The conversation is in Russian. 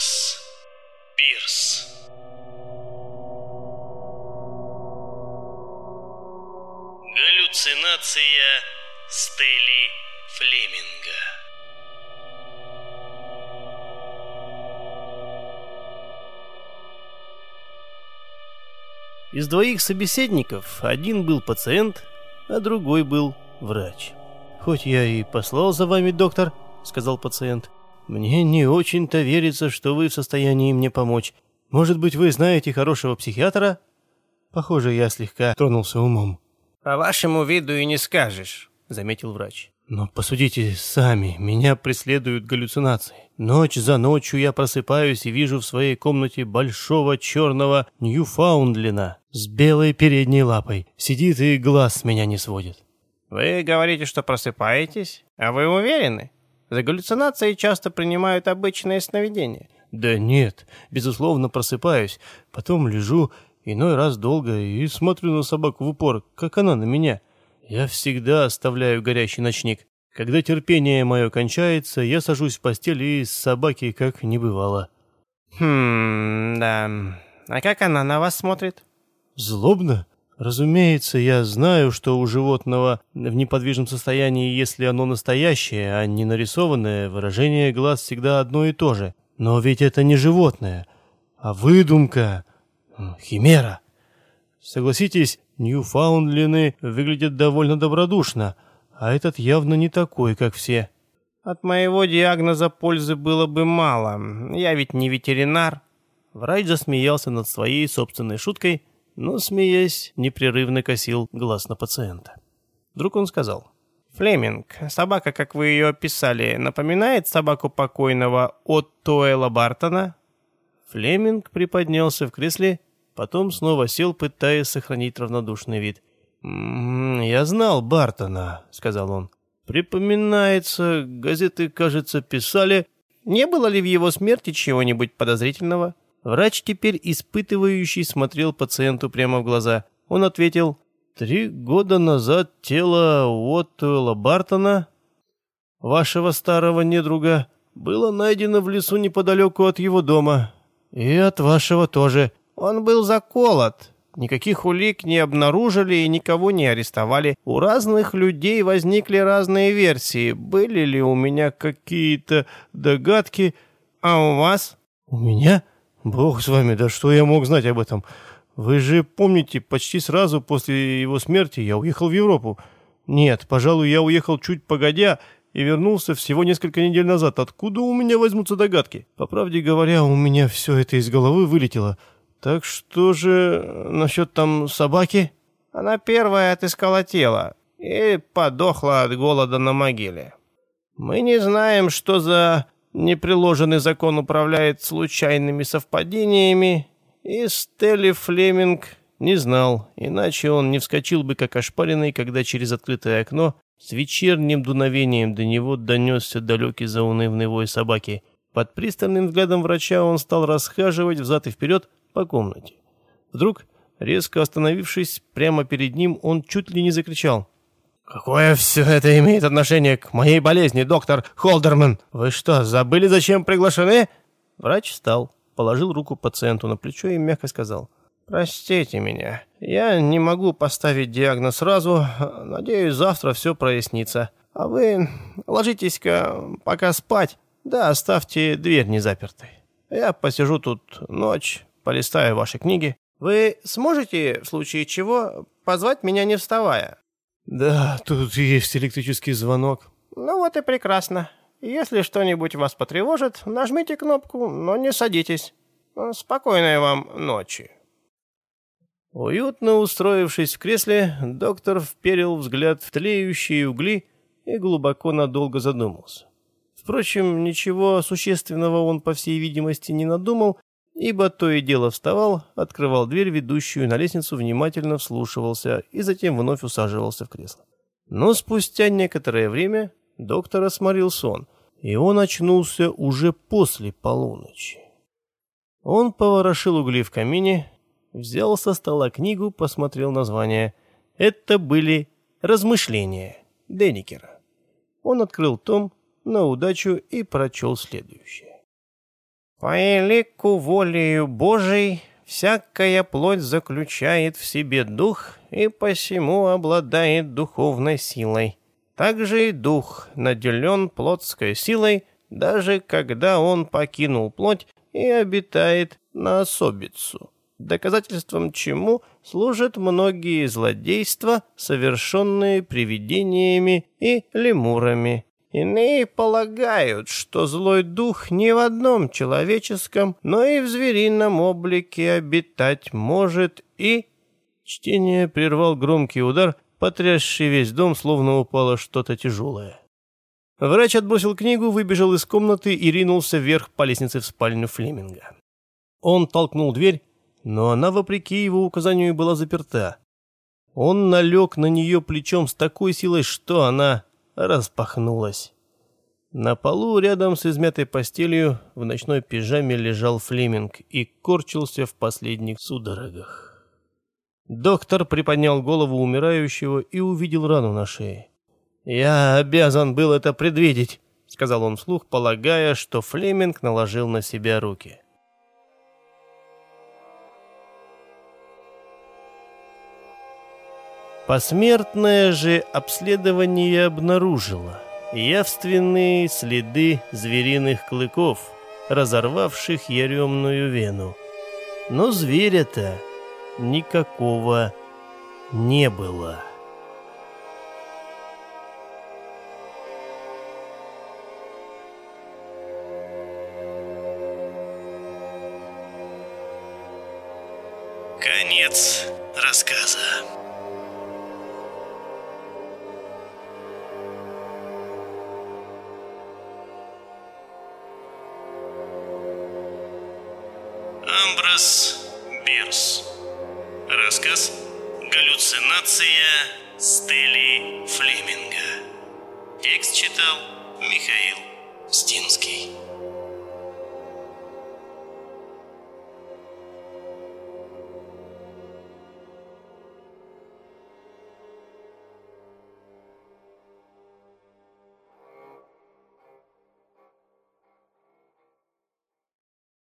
Томас Пирс. Галлюцинация Стелли Флеминга. Из двоих собеседников один был пациент, а другой был врач. «Хоть я и послал за вами, доктор», — сказал пациент, — «мне не очень-то верится, что вы в состоянии мне помочь. Может быть, вы знаете хорошего психиатра?» Похоже, я слегка тронулся умом. «По вашему виду и не скажешь», — заметил врач. Но посудите сами, меня преследуют галлюцинации. Ночь за ночью я просыпаюсь и вижу в своей комнате большого черного Ньюфаундлина с белой передней лапой. Сидит и глаз с меня не сводит. Вы говорите, что просыпаетесь? А вы уверены? За галлюцинации часто принимают обычные сновидения. Да нет, безусловно, просыпаюсь. Потом лежу иной раз долго и смотрю на собаку в упор, как она на меня. Я всегда оставляю горящий ночник. Когда терпение мое кончается, я сажусь в постель и с собаки как не бывало. Хм, да. А как она на вас смотрит? Злобно? Разумеется, я знаю, что у животного в неподвижном состоянии, если оно настоящее, а не нарисованное, выражение глаз всегда одно и то же. Но ведь это не животное, а выдумка, химера. Согласитесь, Ньюфаундлены выглядят довольно добродушно, а этот явно не такой, как все. От моего диагноза пользы было бы мало. Я ведь не ветеринар. Врач засмеялся над своей собственной шуткой, но, смеясь, непрерывно косил глаз на пациента. Вдруг он сказал. «Флеминг, собака, как вы ее описали, напоминает собаку покойного Отто Элла Бартона?» Флеминг приподнялся в кресле Потом снова сел, пытаясь сохранить равнодушный вид. «М -м, «Я знал Бартона», — сказал он. «Припоминается, газеты, кажется, писали...» «Не было ли в его смерти чего-нибудь подозрительного?» Врач, теперь испытывающий, смотрел пациенту прямо в глаза. Он ответил, «Три года назад тело Уоттуэлла Бартона, вашего старого недруга, было найдено в лесу неподалеку от его дома. И от вашего тоже. Он был заколот. Никаких улик не обнаружили и никого не арестовали. У разных людей возникли разные версии. Были ли у меня какие-то догадки? А у вас? У меня? Бог с вами, да что я мог знать об этом? Вы же помните, почти сразу после его смерти я уехал в Европу. Нет, пожалуй, я уехал чуть погодя и вернулся всего несколько недель назад. Откуда у меня возьмутся догадки? По правде говоря, у меня все это из головы вылетело. Так что же насчет там собаки? Она первая отыскала тело и подохла от голода на могиле. Мы не знаем, что за неприложенный закон управляет случайными совпадениями, и Стелли Флеминг не знал, иначе он не вскочил бы как ошпаренный, когда через открытое окно с вечерним дуновением до него донесся далекий заунывный вой собаки. Под пристальным взглядом врача он стал расхаживать взад и вперед, по комнате. Вдруг, резко остановившись прямо перед ним, он чуть ли не закричал. «Какое все это имеет отношение к моей болезни, доктор Холдерман? Вы что, забыли, зачем приглашены?» Врач встал, положил руку пациенту на плечо и мягко сказал. «Простите меня, я не могу поставить диагноз сразу. Надеюсь, завтра все прояснится. А вы ложитесь-ка пока спать, да оставьте дверь не запертой. Я посижу тут ночь, полистаю ваши книги. Вы сможете, в случае чего, позвать меня не вставая?» «Да, тут есть электрический звонок». «Ну вот и прекрасно. Если что-нибудь вас потревожит, нажмите кнопку, но не садитесь. Спокойной вам ночи». Уютно устроившись в кресле, доктор вперил взгляд в тлеющие угли и глубоко надолго задумался. Впрочем, ничего существенного он, по всей видимости, не надумал ибо то и дело вставал, открывал дверь, ведущую на лестницу, внимательно вслушивался и затем вновь усаживался в кресло. Но спустя некоторое время доктора сморил сон, и он очнулся уже после полуночи. Он поворошил угли в камине, взял со стола книгу, посмотрел название. Это были «Размышления» Денникера. Он открыл том на удачу и прочел следующее. По элику волею Божией всякая плоть заключает в себе дух и посему обладает духовной силой. Также и дух наделен плотской силой, даже когда он покинул плоть и обитает на особицу, доказательством чему служат многие злодейства, совершенные привидениями и лемурами. Иные полагают, что злой дух не в одном человеческом, но и в зверином облике обитать может и... Чтение прервал громкий удар, потрясший весь дом, словно упало что-то тяжелое. Врач отбросил книгу, выбежал из комнаты и ринулся вверх по лестнице в спальню Флеминга. Он толкнул дверь, но она, вопреки его указанию, была заперта. Он налег на нее плечом с такой силой, что она распахнулась. На полу рядом с измятой постелью в ночной пижаме лежал Флеминг и корчился в последних судорогах. Доктор приподнял голову умирающего и увидел рану на шее. «Я обязан был это предвидеть», — сказал он вслух, полагая, что Флеминг наложил на себя руки. Посмертное же обследование обнаружило явственные следы звериных клыков, разорвавших яремную вену. Но зверя-то никакого не было. Конец рассказа. Амброс Бирс. Рассказ «Галлюцинация Стели Флеминга». Текст читал Михаил Стинский.